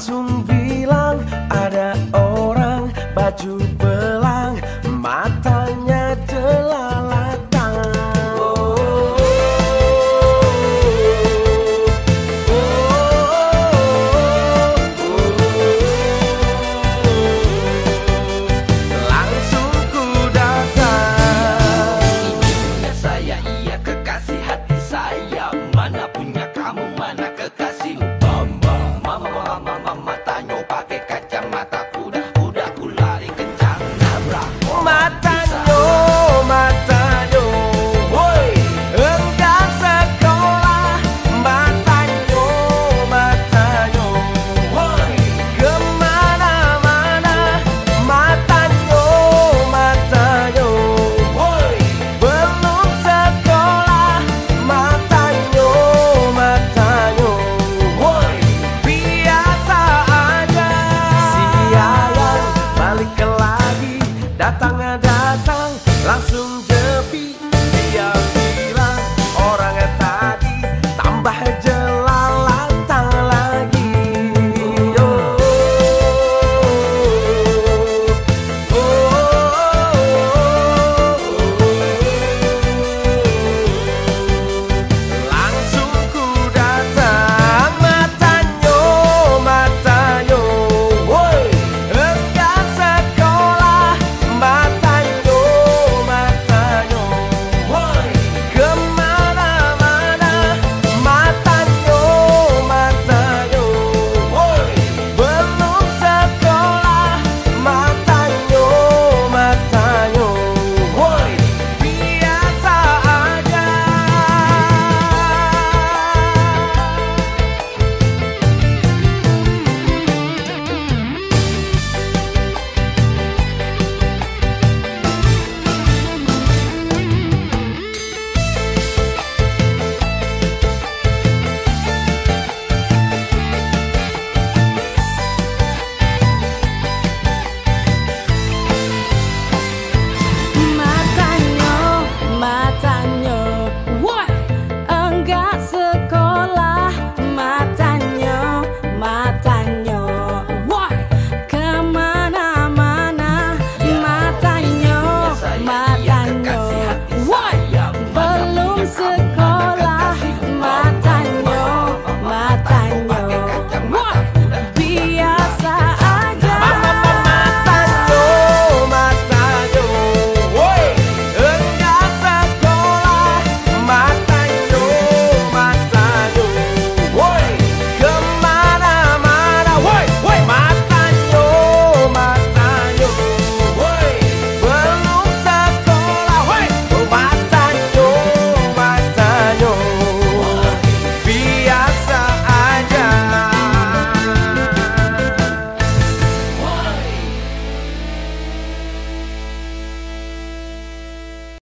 langsung bilang ada orang baju datang